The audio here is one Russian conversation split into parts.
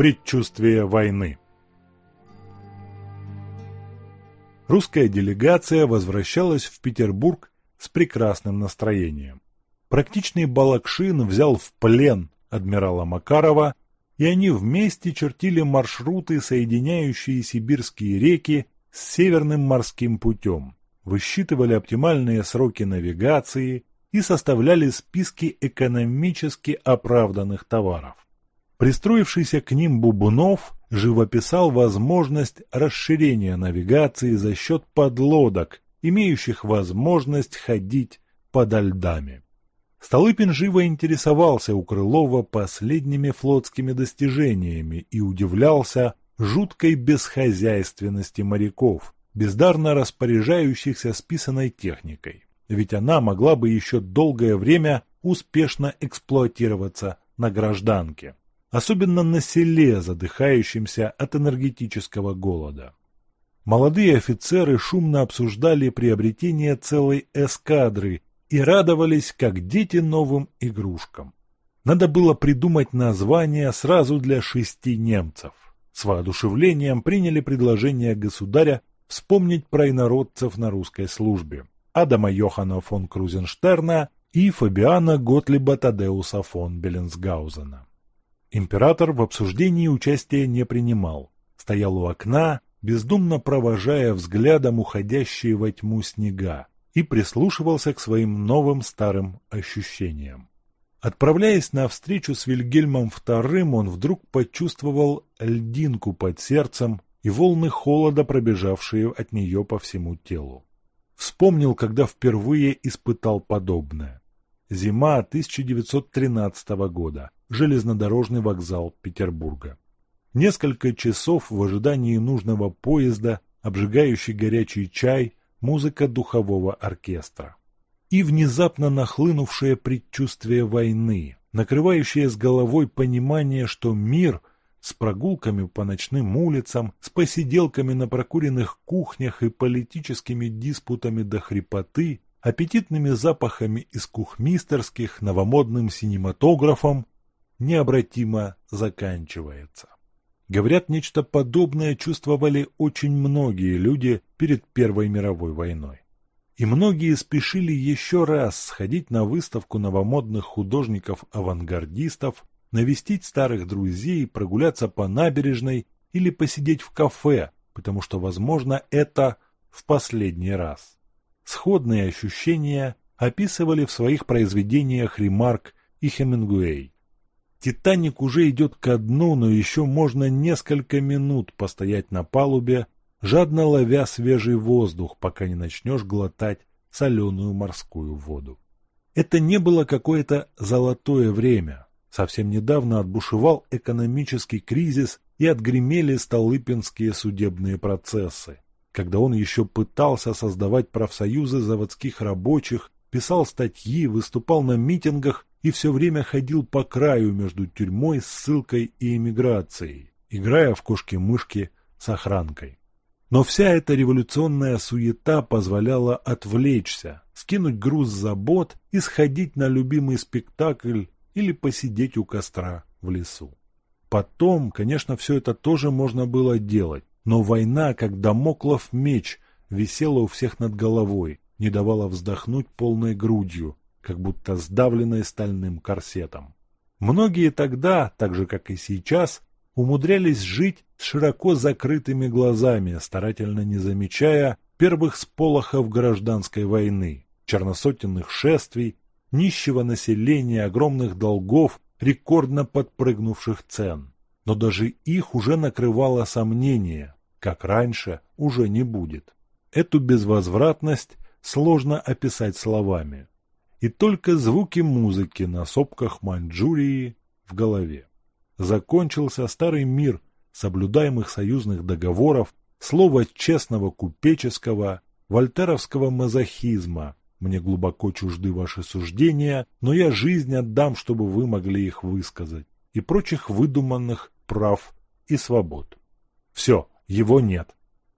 Предчувствие войны. Русская делегация возвращалась в Петербург с прекрасным настроением. Практичный Балакшин взял в плен адмирала Макарова, и они вместе чертили маршруты, соединяющие сибирские реки с Северным морским путем, высчитывали оптимальные сроки навигации и составляли списки экономически оправданных товаров. Пристроившийся к ним Бубунов живописал возможность расширения навигации за счет подлодок, имеющих возможность ходить подо льдами. Столыпин живо интересовался у Крылова последними флотскими достижениями и удивлялся жуткой бесхозяйственности моряков, бездарно распоряжающихся списанной техникой, ведь она могла бы еще долгое время успешно эксплуатироваться на гражданке, особенно на селе, задыхающемся от энергетического голода. Молодые офицеры шумно обсуждали приобретение целой эскадры и радовались, как дети новым игрушкам. Надо было придумать название сразу для шести немцев. С воодушевлением приняли предложение государя вспомнить про инородцев на русской службе. Адама Йохана фон Крузенштерна и Фабиана Готлиба Тадеуса фон Беленсгаузена. Император в обсуждении участия не принимал. Стоял у окна, бездумно провожая взглядом уходящие во тьму снега и прислушивался к своим новым старым ощущениям. Отправляясь на встречу с Вильгельмом II, он вдруг почувствовал льдинку под сердцем и волны холода, пробежавшие от нее по всему телу. Вспомнил, когда впервые испытал подобное. Зима 1913 года. Железнодорожный вокзал Петербурга. Несколько часов в ожидании нужного поезда, обжигающий горячий чай, музыка духового оркестра. И внезапно нахлынувшее предчувствие войны, накрывающее с головой понимание, что мир с прогулками по ночным улицам, с посиделками на прокуренных кухнях и политическими диспутами до хрипоты, аппетитными запахами из кухмистерских, новомодным синематографом, необратимо заканчивается. Говорят, нечто подобное чувствовали очень многие люди перед Первой мировой войной. И многие спешили еще раз сходить на выставку новомодных художников-авангардистов, навестить старых друзей, прогуляться по набережной или посидеть в кафе, потому что, возможно, это в последний раз. Сходные ощущения описывали в своих произведениях Ремарк и Хемингуэй. Титаник уже идет ко дну, но еще можно несколько минут постоять на палубе, жадно ловя свежий воздух, пока не начнешь глотать соленую морскую воду. Это не было какое-то золотое время. Совсем недавно отбушевал экономический кризис и отгремели столыпинские судебные процессы, когда он еще пытался создавать профсоюзы заводских рабочих, писал статьи, выступал на митингах и все время ходил по краю между тюрьмой, ссылкой и эмиграцией, играя в кошки-мышки с охранкой. Но вся эта революционная суета позволяла отвлечься, скинуть груз забот и сходить на любимый спектакль или посидеть у костра в лесу. Потом, конечно, все это тоже можно было делать, но война, как домоклов меч, висела у всех над головой, не давала вздохнуть полной грудью, как будто сдавленной стальным корсетом. Многие тогда, так же как и сейчас, умудрялись жить с широко закрытыми глазами, старательно не замечая первых сполохов гражданской войны, черносотенных шествий, нищего населения, огромных долгов, рекордно подпрыгнувших цен. Но даже их уже накрывало сомнение, как раньше уже не будет. Эту безвозвратность сложно описать словами и только звуки музыки на сопках Маньчжурии в голове. Закончился старый мир соблюдаемых союзных договоров, слова честного купеческого, вольтеровского мазохизма. Мне глубоко чужды ваши суждения, но я жизнь отдам, чтобы вы могли их высказать, и прочих выдуманных прав и свобод. Все, его нет.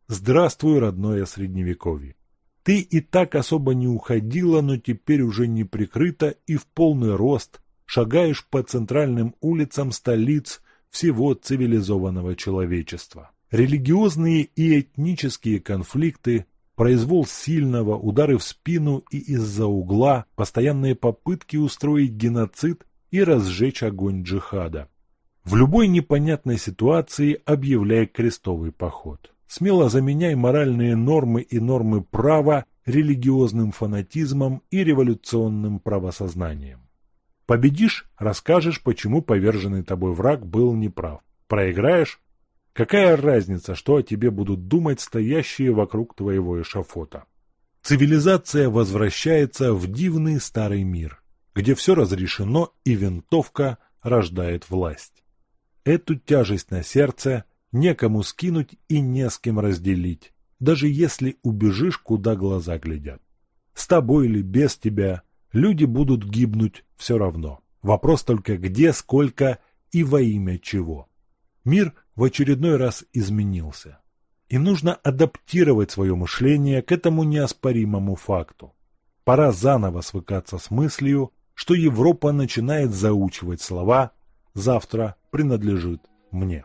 Здравствуй, родное Средневековье. Ты и так особо не уходила, но теперь уже не прикрыта и в полный рост шагаешь по центральным улицам столиц всего цивилизованного человечества. Религиозные и этнические конфликты, произвол сильного, удары в спину и из-за угла, постоянные попытки устроить геноцид и разжечь огонь джихада. В любой непонятной ситуации объявляй крестовый поход. Смело заменяй моральные нормы и нормы права религиозным фанатизмом и революционным правосознанием. Победишь – расскажешь, почему поверженный тобой враг был неправ. Проиграешь – какая разница, что о тебе будут думать стоящие вокруг твоего эшафота. Цивилизация возвращается в дивный старый мир, где все разрешено и винтовка рождает власть. Эту тяжесть на сердце некому скинуть и не с кем разделить, даже если убежишь, куда глаза глядят. С тобой или без тебя люди будут гибнуть все равно. Вопрос только где, сколько и во имя чего. Мир в очередной раз изменился. И нужно адаптировать свое мышление к этому неоспоримому факту. Пора заново свыкаться с мыслью, что Европа начинает заучивать слова «завтра принадлежит мне».